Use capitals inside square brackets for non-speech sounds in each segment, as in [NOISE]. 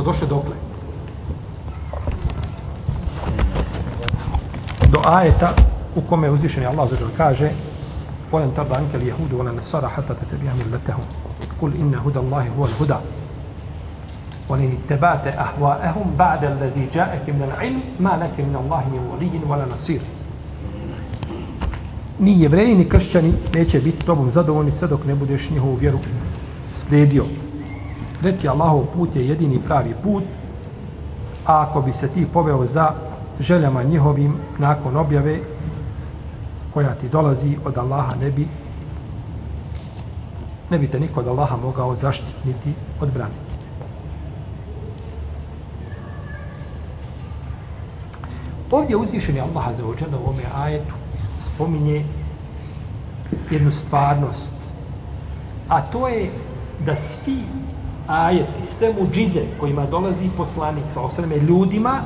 Mi smo došli dokle. Do ajeta u kome je uzvišen Allah za kaže ولن ترضى عنك اليهود ولا النصارى حتى تتبع ملتهم قل إن هدى الله هو الهدى ولن اتبعت أهواءهم بعد الذي جاءك من العلم ما لك من الله من ولي ولا نصير ni jevreji ni kršćani neće biti tobom zadovoljni sve dok ne budeš njihovu vjeru slijedio. Reci Allahov put je jedini pravi put, a ako bi se ti poveo za željama njihovim nakon objave koja ti dolazi od Allaha ne bi ne bi te niko od Allaha mogao zaštititi odbraniti. Ovdje uzvišeni Allah za ođena u ovome ajetu spominje jednu stvarnost, a to je da svi ajeti, sve muđize kojima dolazi poslanik sa osreme ljudima,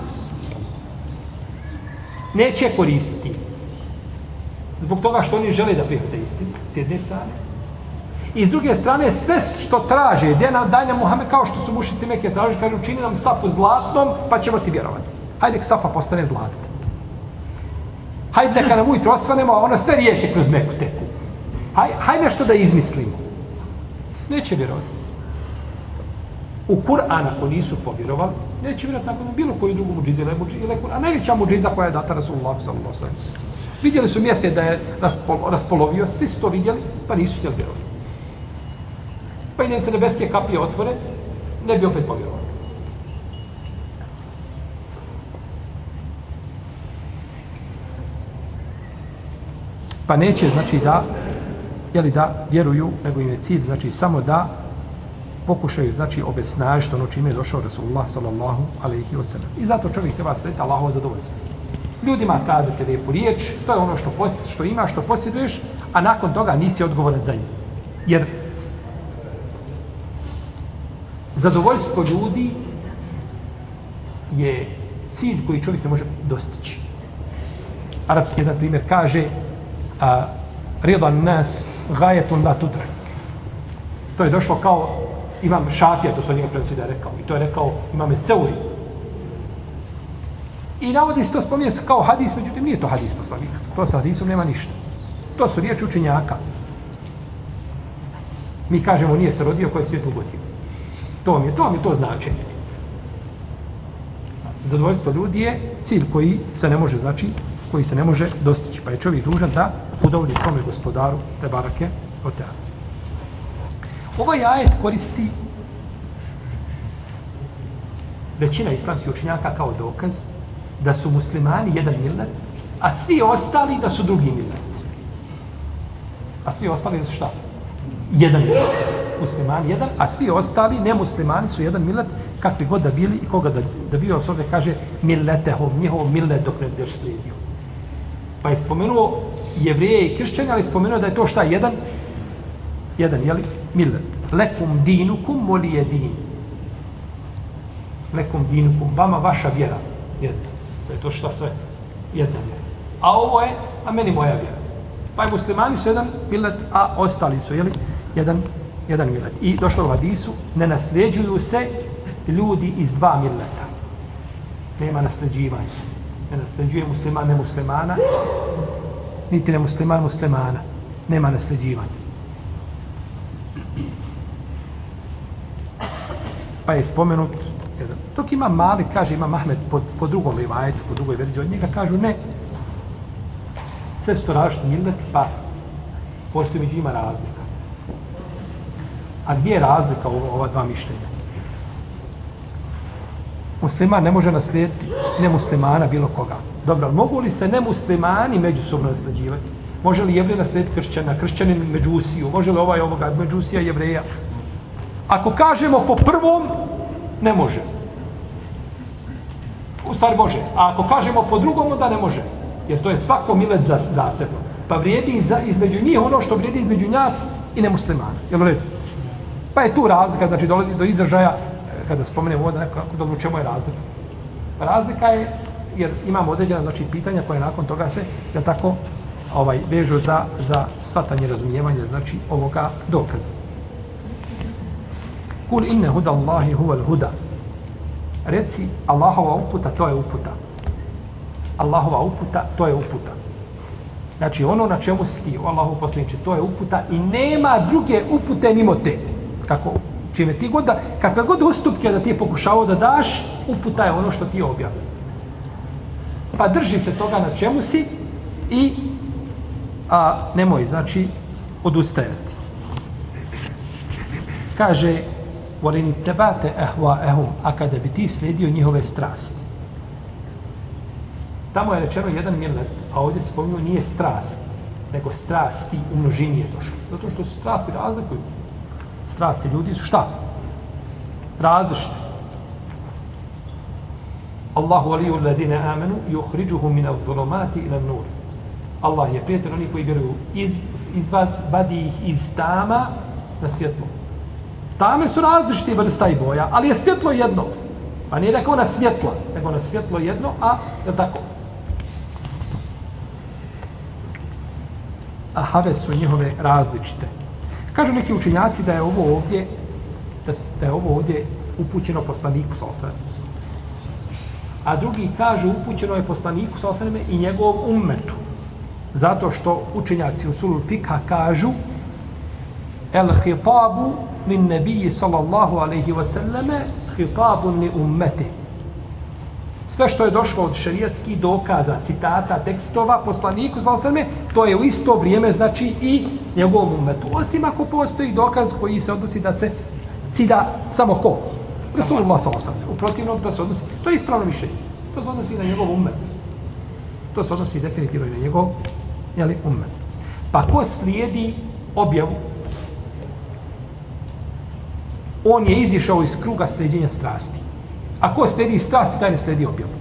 neće koristiti. Zbog toga što oni žele da prihvate istinu, s jedne strane. I s druge strane, sve što traže, gdje nam daj nam Muhammed, kao što su mušici Mekije traži, kaže, učini nam safu zlatnom, pa ćemo ti vjerovati. Hajde, safa postane zlatna. Hajde neka nam ujutro osvanemo, a ono sve rijeke kroz Meku teku. Haj, hajde nešto da izmislimo. Neće vjerovati. U Kur'an ako nisu povjerovali, neće vjerovati nakon bilo koju drugu muđizu ili muđizu ili Kur'an. Najveća muđiza koja je data Rasulullah sallallahu sallam. Vidjeli su mjesec da je raspolovio, svi su to vidjeli, pa nisu htjeli vjerovati. Pa i se nebeske kapije otvore, ne bi opet povjerovali. Pa neće, znači, da, jeli, da vjeruju, nego im je cilj, znači, samo da pokušaju, znači, obesnažiti ono čime je došao Rasulullah, sallallahu alaihi wasallam. I zato čovjek treba srediti Allahovo zadovoljstvo. Ljudima kazati lijepu riječ, to je ono što, pos, što ima, što posjeduješ, a nakon toga nisi odgovoran za nje. Jer zadovoljstvo ljudi je cilj koji čovjek ne može dostići. Arabski jedan primjer kaže a, ridan nas gajetun la tudrak. To je došlo kao imam šafija, to su njega prenosi da je rekao. I to je rekao imam Seuri. I navodi se to spominje kao hadis, međutim nije to hadis poslanika. To sa hadisom nema ništa. To su riječi učenjaka. Mi kažemo nije se rodio koji je svijet ugodio. To mi je, to mi je to značenje. Zadovoljstvo ljudi je cilj koji se ne može, znači, koji se ne može dostići. Pa je čovjek dužan da udovolji svome gospodaru, te barake, od te. Ovaj ajet koristi većina islamskih učenjaka kao dokaz da su muslimani jedan millet, a svi ostali da su drugi millet. A svi ostali da su šta? Jedan millet. Muslimani jedan, a svi ostali nemuslimani su jedan millet, kakvi god da bili i koga da, da bio osobe kaže milletehom, njihov millet dok ne budeš slijedio. Pa je spomenuo jevrije i kršćanje, ali spomenuo da je to šta? Jedan? Jedan, jeli? Millet. Lekum dinukum molije din. Lekum dinukum. Vama vaša vjera. Jedna. To je to što sve. Jedna vjera. A ovo je, a meni moja vjera. Pa je muslimani su jedan millet, a ostali su, jeli? Jedan, jedan millet. I došlo u hadisu, ne nasljeđuju se ljudi iz dva milleta. Nema nasljeđivanja. Ne nasljeđuje musliman nemuslimana, niti ne musliman muslimana. Nema nasljeđivanja. Pa je spomenut jedan. Dok ima mali, kaže ima Mahmed po, po drugom rivajetu, po drugoj verziji od njega, kažu ne. Sve su to različiti milneti, pa postoji među njima razlika. A gdje je razlika u ova dva mišljenja? Musliman ne može naslijediti nemuslimana bilo koga. Dobro, mogu li se nemuslimani međusobno nasljeđivati? Može li jevrij naslijediti kršćana, kršćanin međusiju? Može li ovaj ovoga međusija jevreja? Ako kažemo po prvom, ne može. U stvari može. A ako kažemo po drugom, onda ne može. Jer to je svako milet za, za sebe. Pa vrijedi za, između njih ono što vrijedi između nas i nemuslimana. Jel u redu? Pa je tu razlika, znači dolazi do izražaja e, kada spomenemo da neko, dobro, čemu je razlika? Razlika je, jer imamo određena znači, pitanja koje nakon toga se, ja tako, ovaj, vežu za, za svatanje razumijevanje, znači, ovoga dokaza. Kul inne huda Allahi huvel huda. Reci, Allahova uputa, to je uputa. Allahova uputa, to je uputa. Znači, ono na čemu si ti, Allahu posljedniče, to je uputa i nema druge upute mimo te. Kako, čime ti god da, kakve god ustupke da ti je pokušao da daš, uputa je ono što ti je objavio. Pa drži se toga na čemu si i a, nemoj, znači, odustajati. Kaže, Voleni tebate ehva ehum, a kada bi ti slijedio njihove strasti. Tamo je rečeno jedan millet, a ovdje se spominju nije strast, nego strasti u množini je došlo. Zato što su strasti razlikuju. Strasti ljudi su šta? Različite. Allahu aliju ladine amenu i uhriđuhu mina al-zulumati ila nur. Allah je prijatelj onih koji vjeruju iz, izvadi ih iz tama na svjetlo. Tame su različite vrsta i boja, ali je svjetlo jedno. Pa nije rekao na svjetla, nego na svjetlo jedno, a je tako. A have su njihove različite. Kažu neki učinjaci da je ovo ovdje da, da je ovo ovdje upućeno poslaniku sa osrame. A drugi kažu upućeno je poslaniku sa osrame i njegovom ummetu. Zato što učenjaci u Sulul Fikha kažu el hitabu min nebiji sallallahu alaihi wasallame hitabun li ummeti. Sve što je došlo od šerijatskih dokaza, citata, tekstova, poslaniku, sallallahu to je u isto vrijeme, znači i njegovom ummetu. Osim ako postoji dokaz koji se odnosi da se cida samo ko? Rasulullah sallallahu U protivnom to se odnosi, to je ispravno mišljenje. To se odnosi na njegov ummet. To se odnosi definitivno na njegov jeli, ummet. Pa ko slijedi objavu on je izišao iz kruga sljeđenja strasti. A ko sledi strasti, taj ne sledi objavu.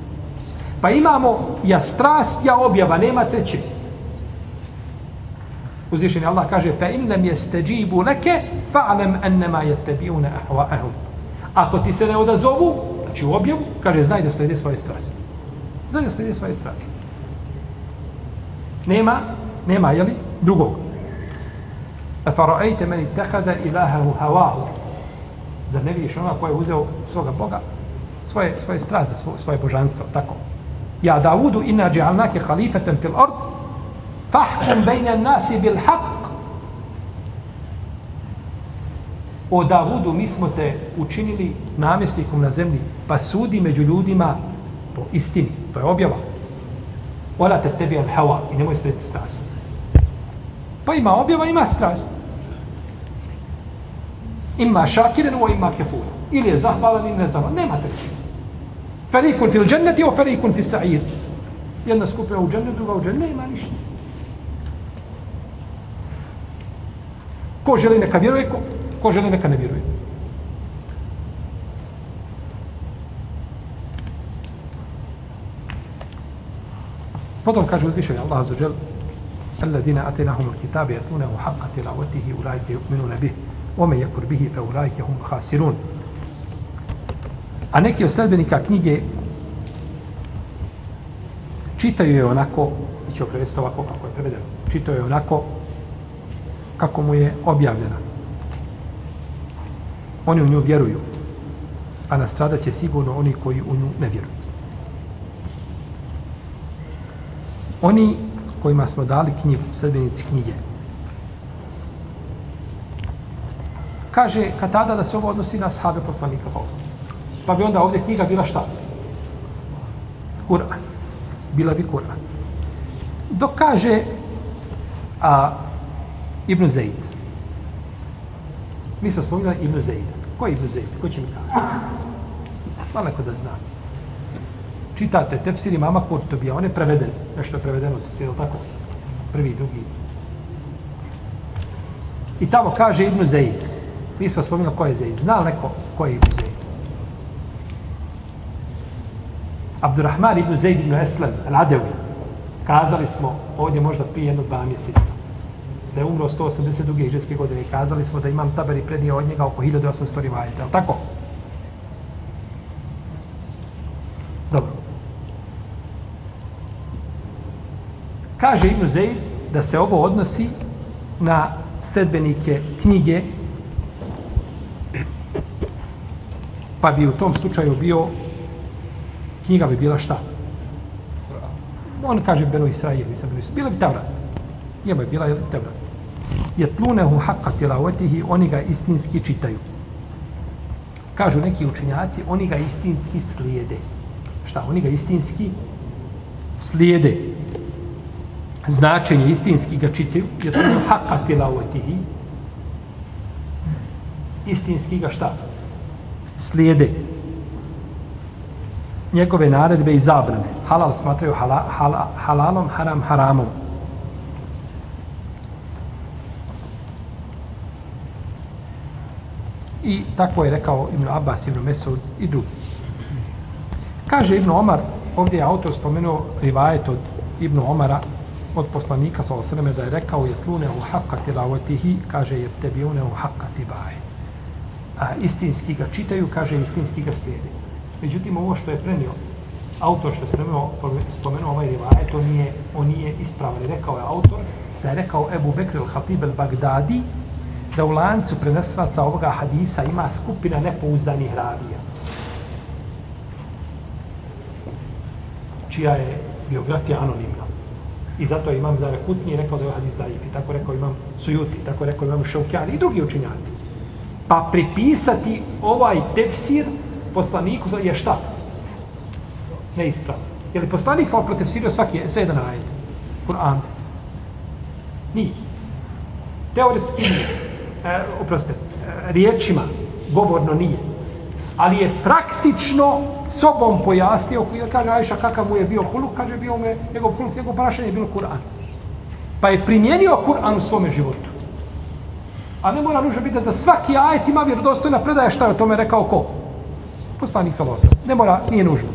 Pa imamo ja strast, ja objava, nema treće. Uzvišen Allah kaže fa in lam yastajibu laka fa'lam annama yattabi'una ahwa'ahum. Ako ti se ne odazovu, znači u objavu, kaže znaj da slijedi svoje strasti. Znaj da slijedi svoje strasti. Nema, nema, jeli, drugog. A fara'ajte meni tehada ilahahu hawahu. Zar ne vidiš ona koji je uzeo svoga Boga, svoje, svoje straze, svoje, svoje božanstvo, tako. Ja Davudu inna dži'alnake halifetem fil ard, fahkum bejne nasi bil haq. O Davudu, mi smo te učinili namjesnikom na zemlji, pa sudi među ljudima po istini. To je objava. Ora te tebi al hawa i nemoj srediti strast. Pa ima objava, ima strast ima šakiren o ima kefur. Ili je zahvalan ili ne zahvalan. Nema treći. Ferikun fil dženneti o ferikun fil sa'ir. Jedna skupina u džennetu, druga u džennetu, nema ništa. Ko želi neka vjeruje, ko, ko želi neka ne vjeruje. Potom kaže uzvišenje Allah džel الذين آتيناهم الكتاب يتلونه حق تلاوته أولئك يؤمنون به ome je kur bihi fe urajke hum hasirun. A neki od sledbenika knjige čitaju je onako, i će prevesti ovako kako je prevedeno, čitaju je onako kako mu je objavljena. Oni u nju vjeruju, a nastradat će sigurno oni koji u nju ne vjeruju. Oni kojima smo dali knjigu, sledbenici knjige, kaže Katada da se ovo odnosi na sahabe poslanika Pa bi onda ovdje knjiga bila šta? Kur'an. Bila bi Kur'an. Dok kaže a, Ibn Zaid. Mi smo spominjali Ibn Zaid. Ko je Ibn Zaid? Ko će mi kaži? Malo da zna. Čitate tefsiri mama Kurtobija, on je preveden. Nešto je prevedeno, je tako? Prvi, drugi. I tamo kaže Ibn Zaid. Mi smo spomenuli ko je Zeid. Zna li neko ko je Ibn Zeid? Abdurrahman ibn Zeid ibn Eslam, Radevi. Kazali smo ovdje možda prije jedno dva mjeseca. Da je umro 182. hiđarske godine. I kazali smo da imam taberi prednije od njega oko 1800 rivajeta. Je tako? Dobro. Kaže Ibn Zeid da se ovo odnosi na sledbenike knjige pa bi u tom slučaju bio knjiga bi bila šta? On kaže Beno Israil, nisam Beno Israil. Bila bi Tavrat. Jema je bila Tevrat. Je tlunehu haqqa tilavetihi, oni ga istinski čitaju. Kažu neki učenjaci, oni ga istinski slijede. Šta? Oni ga istinski slijede. Značenje istinski ga čitaju. Je tlunehu haqqa tilavetihi, Istinski ga šta? Slijede njegove naredbe i zabrane. Halal smatraju hala, hala, halalom, haram haramom. I tako je rekao Ibn Abbas, Ibn Mesud i drugi. Kaže Ibn Omar, ovdje je autor spomenuo rivajet od Ibn Omara, od poslanika, sa osreme, da je rekao je tlune u haqqa tilavatihi, kaže je tebi une u haqqa tibaje. A istinski ga čitaju, kaže istinski ga slijede. Međutim, ovo što je prenio, autor što je spomenuo, spomenuo ovaj rivajet, to nije, on nije ispravan. Rekao je autor da je rekao Ebu Bekr al-Hatib al-Bagdadi da u lancu prenesovaca ovoga hadisa ima skupina nepouzdanih ravija. čija je biografija anonimna. I zato je imam Dara rekao da je ovaj hadis daif. I tako rekao imam Sujuti, tako rekao imam Šaukjani i drugi učinjaci. Pa pripisati ovaj tefsir poslaniku je šta? Neispravno. Je li poslanik sam protefsirio svaki sve jedan ajet? Kur'an. Nije. Teoretski nije. E, oprostite, e, riječima govorno nije. Ali je praktično sobom pojasnio, jer kaže Ajša kakav mu je bio huluk, kaže bio mu je njegov huluk, njegov ponašanje je bilo Kur'an. Pa je primijenio Kur'an u svome životu. A ne mora nužno biti da za svaki ajet ima vjerodostojna predaja šta je o tome rekao ko? poslanik sallallahu Ne mora, nije nužno.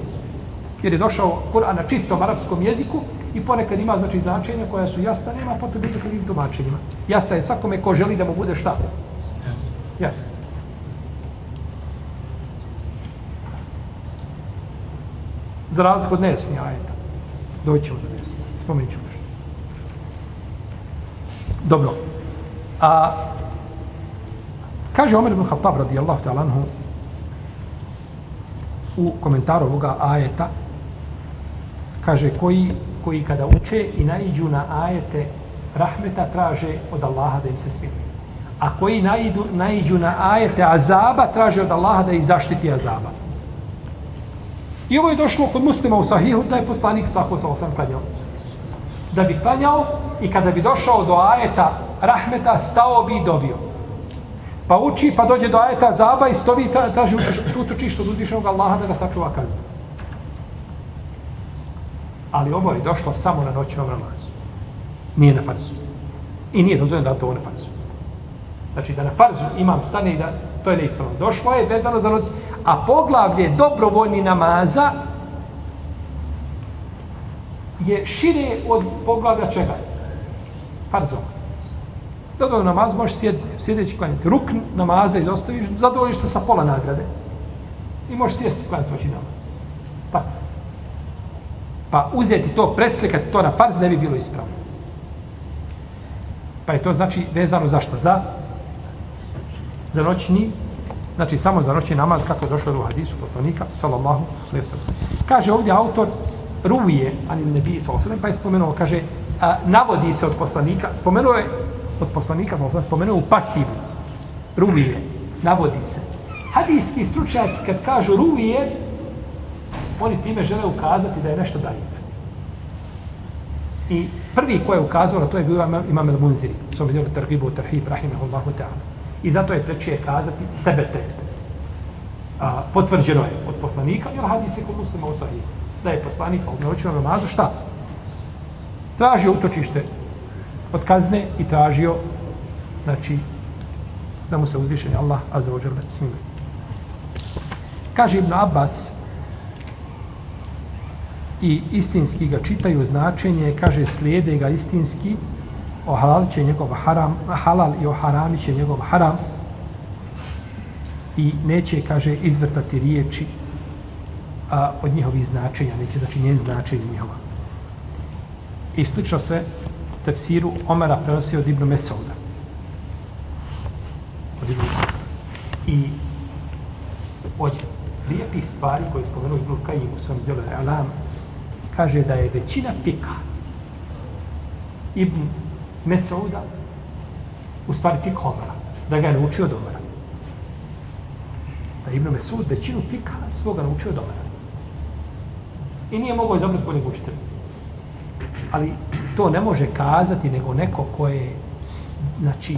Jer je došao Kur'an na čistom arapskom jeziku i ponekad ima znači značenja koja su jasna, nema potrebe za kakvim tumačenjima. Jasna je svakome ko želi da mu bude šta? Jasno. Za razliku od nesni ajeta. Doćemo do nesni. Spomenut ćemo nešto. Dobro. A, kaže Omer ibn Khattab radijallahu ta'ala anhu u komentaru ovoga ajeta kaže koji, koji kada uče i naiđu na ajete rahmeta traže od Allaha da im se smiluje. A koji naiđu, naiđu na ajete azaba traže od Allaha da ih zaštiti azaba. I ovo je došlo kod muslima u sahihu da je poslanik tako sa osam klanjao. Da bi klanjao i kada bi došao do ajeta rahmeta stao bi i dobio. Pa uči, pa dođe do ajeta zaba i stovi i traži učiš, tu tuči što uzvišenog Allaha da ga sačuva kaznu. Ali ovo je došlo samo na noćnom namazu. Nije na farzu. I nije dozvoljeno da to na farzu. Znači da na farzu imam stane i da to je neispravno. Došlo je vezano za noć, a poglavlje dobrovoljni namaza je šire od poglavlja čega? Farzova. Dobro, namaz možeš sjediti, sjedeći klanjati. Ruk namaza izostaviš, zadovoljiš se sa pola nagrade. I možeš sjesti klanjati noći namaz. Pa. Pa uzeti to, preslikati to na farz, ne bi bilo ispravno. Pa je to znači vezano zašto? Za? Za noćni, znači samo za noćni namaz, kako je došlo u hadisu poslanika, sallallahu alaihi wa Kaže ovdje autor, ruvije, ali ne bi sallallahu pa je spomenuo, kaže, a, navodi se od poslanika, spomenuo je od poslanika, sam sam spomenuo, u pasivu. Ruvije, navodi se. Hadijski stručnjaci kad kažu ruvije, oni time žele ukazati da je nešto dajiv. I prvi ko je ukazao na to je bio Imam El Munziri. Smo vidjeli Tarhibu u Tarhib, Rahimahullahu ta'ala. I zato je preče kazati sebe te. A, potvrđeno je od poslanika, jer hadis je kod muslima u sahiju. Da je poslanik pa u neočinu namazu, šta? Traži utočište od kazne i tražio znači da mu se uzvišeni Allah azza wa jalla smiluje. Kaže Ibn Abbas i istinski ga čitaju značenje, kaže slijede ga istinski, o halal će njegov haram, halal i o će njegov haram i neće, kaže, izvrtati riječi a, od njihovih značenja, neće, znači, njen značenje njihova. I slično se tefsiru Omara prenosi od Ibnu Mesauda. Od Ibnu Mesauda. I od lijepih stvari koje je spomenuo Ibnu Kajim u svom djelu Alam, kaže da je većina fika Ibn Mesauda u stvari fik Omara, da ga je naučio od Omara. Da Ibn Mesaud većinu fika svoga naučio od Omara. I nije mogao izabrati boljeg učitelja. Ali to ne može kazati nego neko ko je znači,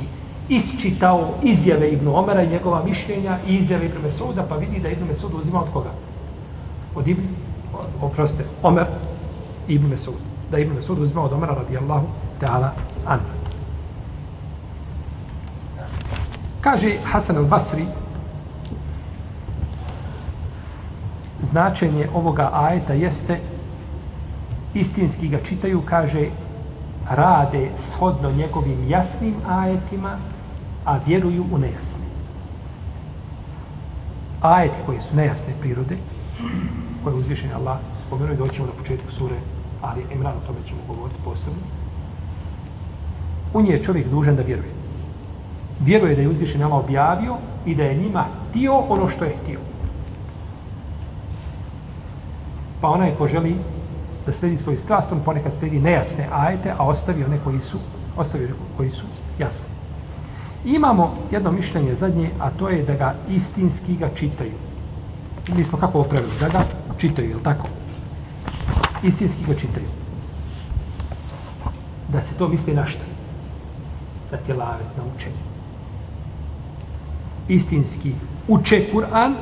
isčitao izjave Ibn Omara i njegova mišljenja i izjave Ibn Mesuda, pa vidi da Ibn Mesud uzima od koga? Od Ibn, oprostite, Omer Ibn Mesud. Da Ibn Mesud uzima od Omera radijallahu ta'ala an. Kaže Hasan al-Basri, značenje ovoga ajeta jeste istinski ga čitaju, kaže rade shodno njegovim jasnim ajetima, a vjeruju u nejasne. Ajeti koje su nejasne prirode, koje uzvišenje Allah spomenuo i doćemo na početku sure, ali Imran o tome ćemo govoriti posebno. U nje je čovjek dužan da vjeruje. Vjeruje da je uzvišen Allah objavio i da je njima htio ono što je htio. Pa onaj ko želi da sledi svoju strast, on ponekad sledi nejasne ajete, a ostavi one koji su, ostavi one koji su jasni. Imamo jedno mišljenje zadnje, a to je da ga istinski ga čitaju. Mi smo kako opravili. Da ga čitaju, je tako? Istinski ga čitaju. Da se to misli na šta? Na tjelavet, na učenje. Istinski uče Kur'an,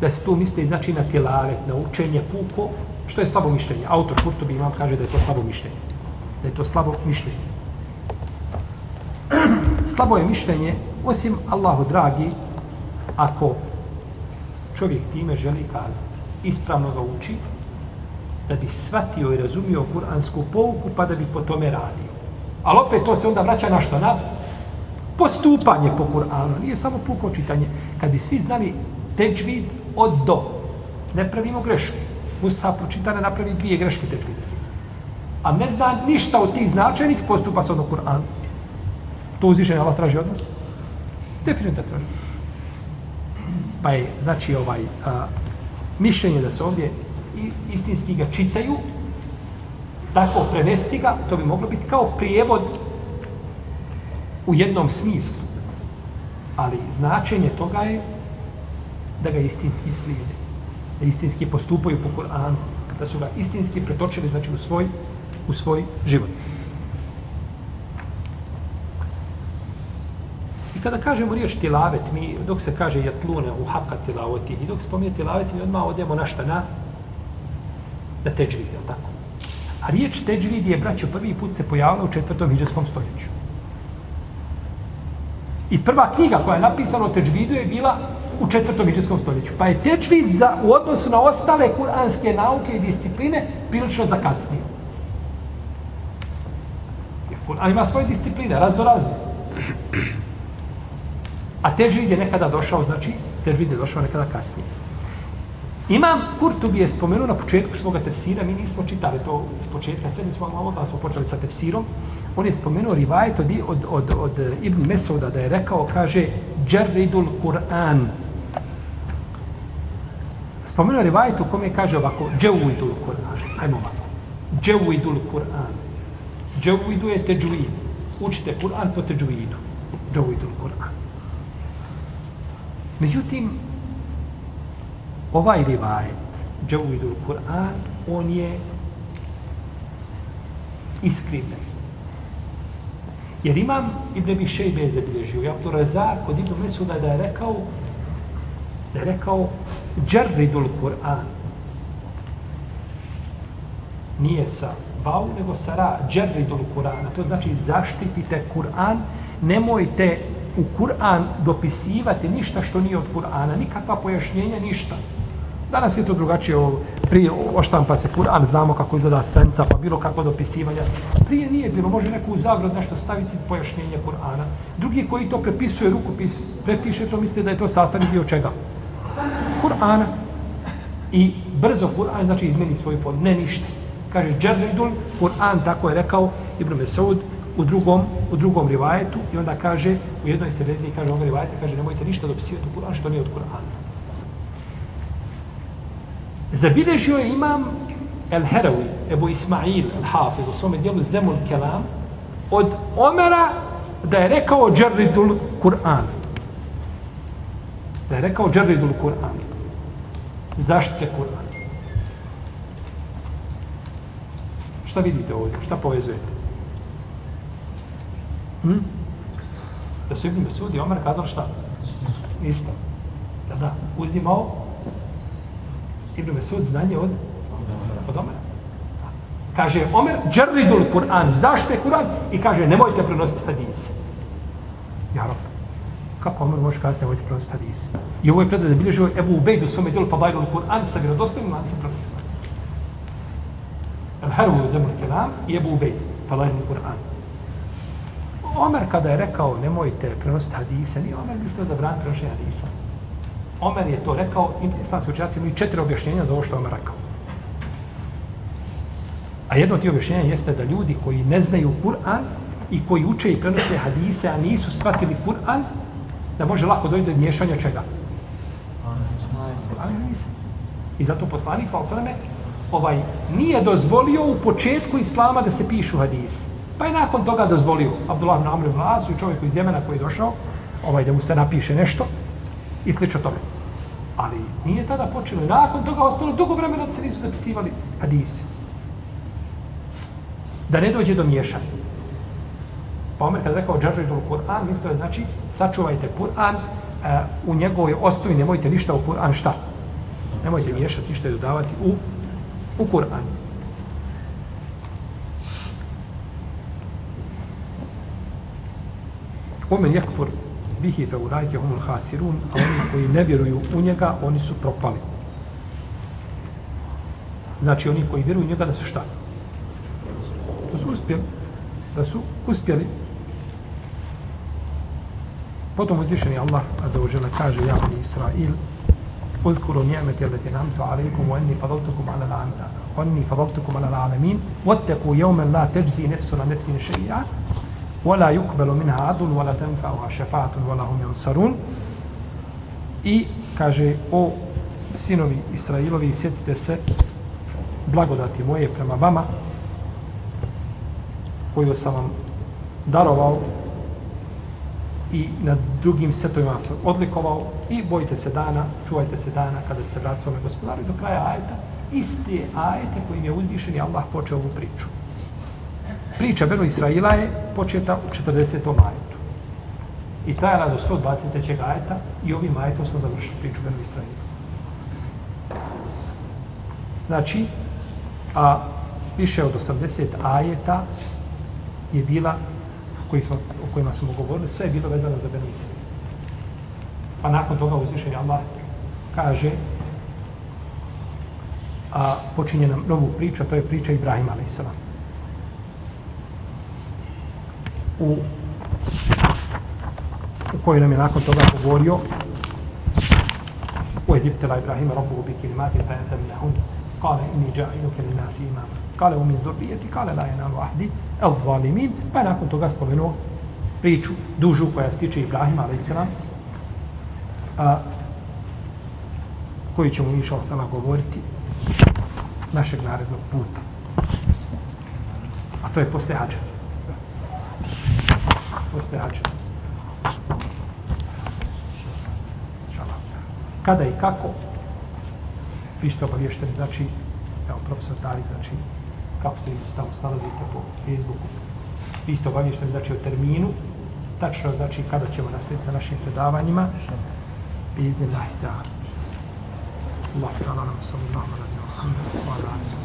da se to misli znači na tilavet, na učenje puko, što je slabo mišljenje. Autor Kurtobi imam kaže da je to slabo mišljenje. Da je to slabo mišljenje. [CLEARS THROAT] slabo je mišljenje, osim Allahu dragi, ako čovjek time želi kazati, ispravno ga uči, da bi shvatio i razumio kuransku pouku, pa da bi po tome radio. Ali opet to se onda vraća na što? Na postupanje po Kur'anu. Nije samo puko čitanje. Kad bi svi znali teđvid od do, ne pravimo grešku. Musa pročita ne napravi dvije greške teđvidske. A ne zna ništa od tih značajnih, postupa se od Kur'an. To uzvišenje Allah traži od nas? Definitivno traži. Pa je, znači, ovaj, a, mišljenje da se ovdje istinski ga čitaju, tako prevesti ga, to bi moglo biti kao prijevod u jednom smislu. Ali značenje toga je da ga istinski slijede. Da istinski postupaju po Kur'anu. Da su ga istinski pretočili, znači, u svoj, u svoj život. I kada kažemo riječ tilavet, mi, dok se kaže jatlune u haka tilavoti, i dok spominje tilavet, mi odmah odemo na šta? Na, na teđvid, je tako? A riječ teđvid je, braćo, prvi put se pojavila u četvrtom hiđarskom stoljeću. I prva knjiga koja je napisana o teđvidu je bila u četvrtom iđeskom stoljeću. Pa je tečvid za, u odnosu na ostale kuranske nauke i discipline prilično zakasnio. Kur'an ima svoje discipline, razno razne. A težvid je nekada došao, znači, težvid je došao nekada kasnije. Imam Kurtubi je spomenuo na početku svoga tefsira, mi nismo čitali to iz početka, sve nismo malo da smo počeli sa tefsirom. On je spomenuo rivajet od, od, od, od Ibn Mesuda da je rekao, kaže, Džerridul Kur'an. Spomenuo rivajet u kome kaže ovako, Dževuidul Kur'an. Hajmo ovako. Dževuidul Kur'an. Dževuidu je teđuid. Učite Kur'an po teđuidu. Dževuidul Kur'an. Međutim, ovaj rivajet, Džavuidul Kur'an, on je iskrivljen. Jer imam Ibn Abi Šejbe je zabilježio, ja to razar kod Ibn Mesuda da je rekao da je rekao Džerridul Kur'an nije sa vau, nego sa ra, Džerridul Kur'an. To znači zaštitite Kur'an, nemojte u Kur'an dopisivati ništa što nije od Kur'ana, nikakva pojašnjenja, ništa. Danas je to drugačije, prije oštampa se Kur'an, znamo kako izgleda stranica, pa bilo kako dopisivanja. Prije nije bilo, može neko u zagrad nešto staviti pojašnjenje Kur'ana. Drugi koji to prepisuje rukopis, prepiše to, misle da je to sastavni dio čega? Kur'ana. I brzo Kur'an, znači izmeni svoju formu, ne ništa. Kaže, džerridul Kur'an, tako je rekao Ibn Mesaud, u drugom, u drugom rivajetu i onda kaže, u jednoj se vezi kaže ovoga rivajeta, kaže nemojte ništa dopisivati u Kur'an što nije od Kur'ana. Zabilježio je imam El Herawi, Ebu Ismail El Hafiz, u svome dijelu Zemul Kelam, od Omera da je rekao džerridul Kur'an. Da je rekao Džarridul Kur'an. Zaštite Kur'an. Šta vidite ovdje? Šta povezujete? Hm? Da su Ibn Mesud i Omer kazali šta? Isto. Da, da. Uzimao Ibn Mesud znanje od od Omera. Kaže Omer, džerridul Kur'an, zašte Kur'an? I kaže, nemojte prenositi hadise. Ja rob, kako Omer može kazati, nemojte prenositi hadise? I ovo je predaj zabilježio Ebu Ubejd u svome djelu Fadajlul Kur'an sa vjerodostojnim lancem prenosilaca. Al-Harvu je zemlju kelam i Ebu Ubejd, Fadajlul Kur'an. Omer kada je rekao nemojte prenositi hadise, nije Omer mislio za bran prenošenja hadisa. Omer je to rekao, islamski učenjaci imaju četiri objašnjenja za ovo što Omer rekao. A jedno od tih objašnjenja jeste da ljudi koji ne znaju Kur'an i koji uče i prenose hadise, a nisu shvatili Kur'an, da može lako dojde do miješanja čega? Analize. I zato poslanik, sa osvrame, ovaj, nije dozvolio u početku Islama da se pišu hadisi. Pa je nakon toga dozvolio Abdullah ibn Amr ibn Asu i čovjek iz Jemena koji je došao, ovaj, da mu se napiše nešto i slično tome. Ali nije tada počelo. Nakon toga ostalo dugo vremena da se nisu zapisivali hadisi da ne dođe do miješanja. Pa Omer kad rekao džarridul Kur'an, mislio je znači sačuvajte Kur'an e, u njegovoj osnovi, nemojte ništa u Kur'an šta? Nemojte miješati ništa i dodavati u, u Kur'an. Omen jakfur bihi fe urajke humul hasirun, a oni koji ne vjeruju u njega, oni su propali. Znači oni koji vjeruju u njega da su šta? da su uspjeli, da su uspjeli. Potom uzvišeni Allah azzawajal kaže ja bi Israil uzkuru ni'mati allati namtu alaikum wa anni fadaltukum ala al-amin wa anni fadaltukum ala al-alamin wattaqu yawman la tajzi nafsun an nafsin shay'a wa la yuqbalu minha 'adl wa la tanfa'u shafa'atun wa la hum yansarun. I kaže o sinovi Israilovi sjetite se blagodati moje prema vama koju sam vam darovao i na drugim setovima se odlikovao i bojite se dana, čuvajte se dana kada će se vrati svome gospodaru i do kraja ajeta iste ajete kojim je uzvišen i Allah počeo ovu priču. Priča Benu Israila je početa u 40. ajetu. I trajala do 123. ajeta i ovim ajetom smo završili priču Benu Israila. Znači, a više od 80 ajeta je bila koji smo, o kojima smo govorili, sve je bilo vezano za Benu Israel. Pa nakon toga uzvišen Allah kaže a počinje nam novu priču, to je priča Ibrahima a.s. U, u kojoj nam je nakon toga govorio u Eziptela Ibrahima robu u bikini mati fa enta minahun kale inni ja'iluke li nasi imama kale umin Al-Zalimin, pa je nakon toga spomenuo priču dužu koja stiče Ibrahima, ali se nam, a, koju ćemo inša Allah govoriti našeg narednog puta. A to je posle hađa. Posle hađa. Kada i kako, vi ste obavješteni, znači, evo, profesor Tari, znači, kako se tamo snalazite po Facebooku. Isto obavješteni znači o terminu, tačno znači kada ćemo nastaviti sa našim predavanjima. Bizni Allah, da. Allah, da nam sallallahu alaihi wa sallam.